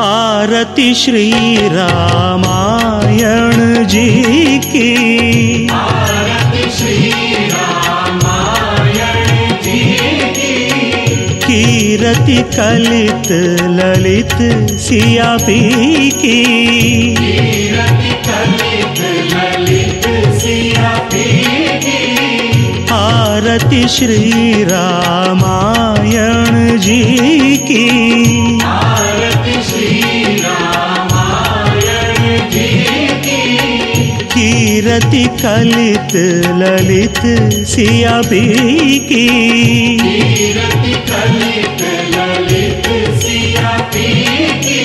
आरती श्री रामायण जी की। आरती श्री रामायण जी की। कीरति कलित ललित सिया पी की। कीरति कलित ललित सिया पी की। आरती श्री रामायण जी की। आरती कीरति कलित ललित सिया पी की कीरति कलित ललित सिया पी की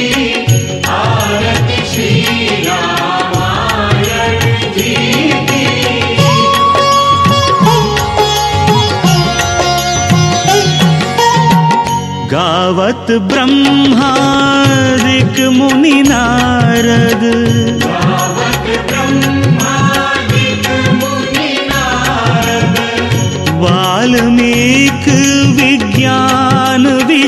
आरती श्री रामायण जी की गावत मुनि नारद।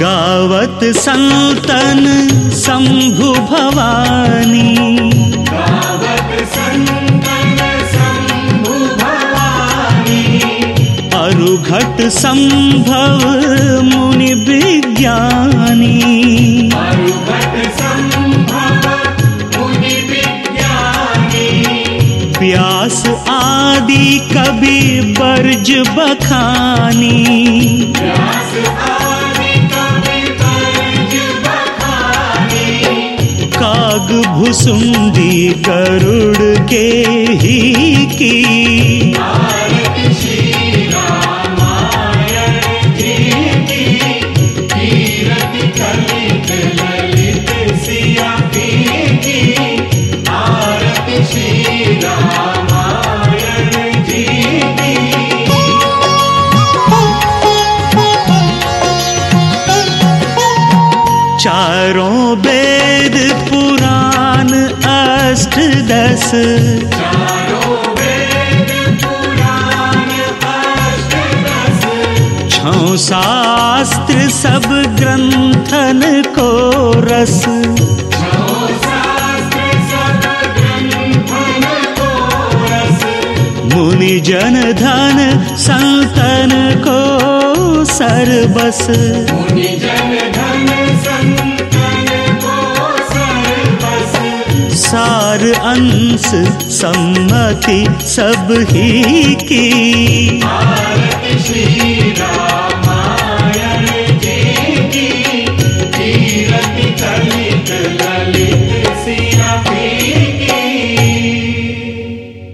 गावत संतन शंभु भवानी। गावत संतन शंभु भवानी अरुघट संभव मुनि विज्ञानी। मरुभट संभव मुनि विज्ञानी आदि कवि बर्ज बखानी। व्यास आदि काग भुसुंडी गरुड़ के ही की। आरती श्री रस छो शास्त्र सब ग्रंथन को रस। मुनि जन धन संतन को सरबस। मुनि जन धन संतन सार अंश सम्मति सब ही की।